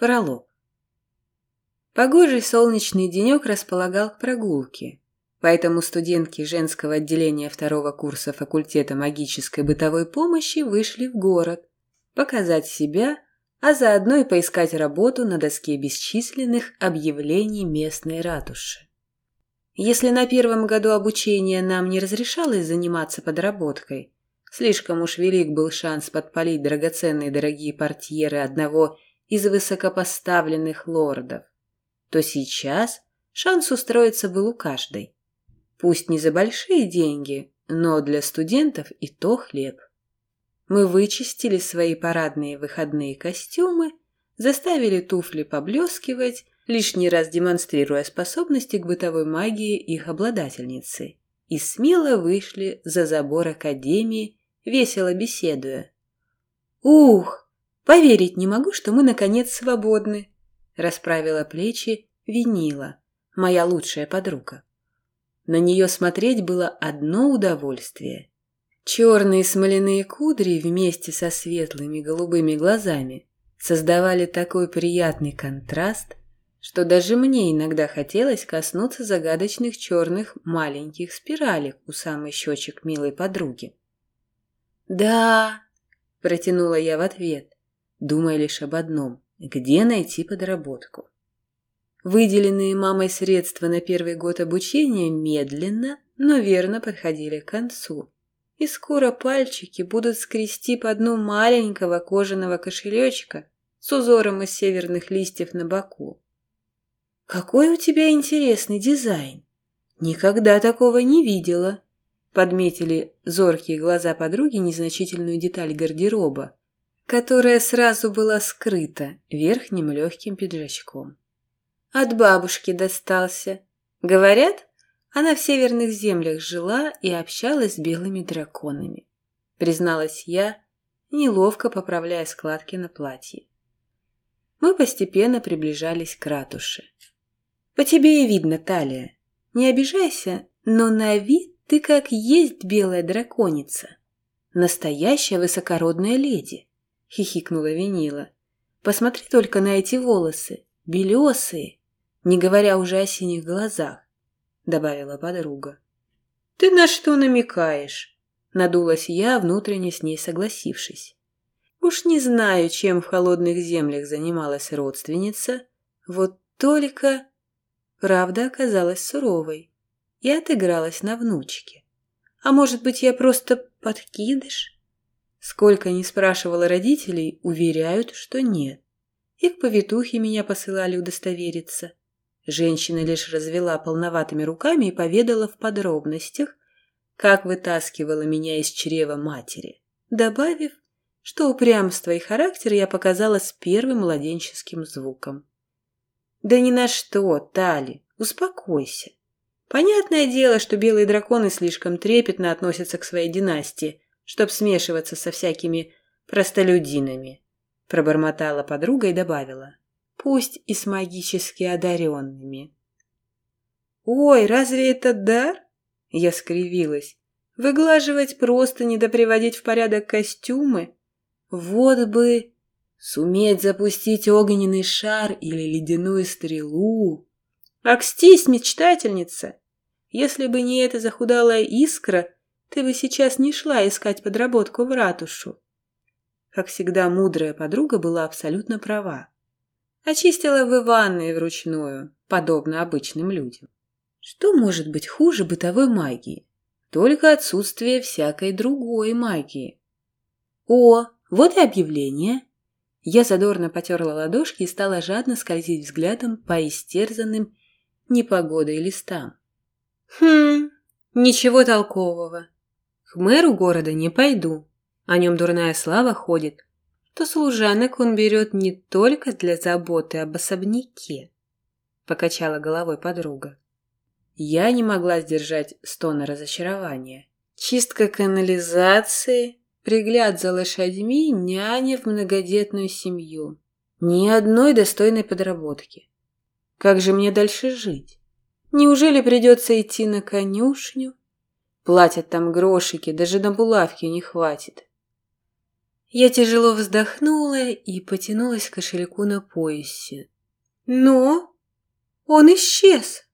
Пролог. Погожий солнечный денек располагал к прогулке, поэтому студентки женского отделения второго курса факультета магической бытовой помощи вышли в город, показать себя, а заодно и поискать работу на доске бесчисленных объявлений местной ратуши. Если на первом году обучения нам не разрешалось заниматься подработкой, слишком уж велик был шанс подпалить драгоценные дорогие портьеры одного из высокопоставленных лордов, то сейчас шанс устроиться был у каждой. Пусть не за большие деньги, но для студентов и то хлеб. Мы вычистили свои парадные выходные костюмы, заставили туфли поблескивать, лишний раз демонстрируя способности к бытовой магии их обладательницы, и смело вышли за забор академии, весело беседуя. «Ух, Поверить не могу, что мы, наконец, свободны. Расправила плечи Винила, моя лучшая подруга. На нее смотреть было одно удовольствие. Черные смоляные кудри вместе со светлыми голубыми глазами создавали такой приятный контраст, что даже мне иногда хотелось коснуться загадочных черных маленьких спиралек у самой щечек милой подруги. «Да», — протянула я в ответ, думая лишь об одном – где найти подработку. Выделенные мамой средства на первый год обучения медленно, но верно подходили к концу. И скоро пальчики будут скрести по дну маленького кожаного кошелечка с узором из северных листьев на боку. «Какой у тебя интересный дизайн! Никогда такого не видела!» Подметили зоркие глаза подруги незначительную деталь гардероба, которая сразу была скрыта верхним легким пиджачком. От бабушки достался. Говорят, она в северных землях жила и общалась с белыми драконами. Призналась я, неловко поправляя складки на платье. Мы постепенно приближались к ратуше. По тебе и видно, Талия. Не обижайся, но на вид ты как есть белая драконица. Настоящая высокородная леди. — хихикнула Винила. «Посмотри только на эти волосы, белесые, не говоря уже о синих глазах», — добавила подруга. «Ты на что намекаешь?» — надулась я, внутренне с ней согласившись. Уж не знаю, чем в холодных землях занималась родственница, вот только... Правда оказалась суровой и отыгралась на внучке. А может быть, я просто подкидыш? Сколько ни спрашивала родителей, уверяют, что нет. И к повитухе меня посылали удостовериться. Женщина лишь развела полноватыми руками и поведала в подробностях, как вытаскивала меня из чрева матери, добавив, что упрямство и характер я показала с первым младенческим звуком. «Да ни на что, Тали, успокойся. Понятное дело, что белые драконы слишком трепетно относятся к своей династии, чтоб смешиваться со всякими простолюдинами», — пробормотала подруга и добавила. «Пусть и с магически одаренными». «Ой, разве это дар?» — я скривилась. «Выглаживать просто, не доприводить в порядок костюмы? Вот бы...» Суметь запустить огненный шар или ледяную стрелу. Акстись, мечтательница! Если бы не эта захудалая искра, ты бы сейчас не шла искать подработку в ратушу. Как всегда, мудрая подруга была абсолютно права. Очистила бы ванной вручную, подобно обычным людям. Что может быть хуже бытовой магии? Только отсутствие всякой другой магии. О, вот и объявление. Я задорно потерла ладошки и стала жадно скользить взглядом по истерзанным непогодой листам. Хм, ничего толкового. К мэру города не пойду. О нем дурная слава ходит. То служанок он берет не только для заботы об особняке, покачала головой подруга. Я не могла сдержать стона разочарования. Чистка канализации, пригляд за лошадьми, няня в многодетную семью. Ни одной достойной подработки. Как же мне дальше жить? Неужели придется идти на конюшню, Платят там грошики, даже на булавки не хватит. Я тяжело вздохнула и потянулась к кошельку на поясе. Но он исчез.